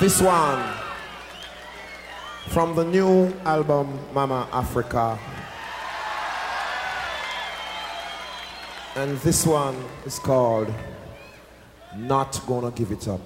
This one from the new album Mama Africa. And this one is called Not Gonna Give It Up.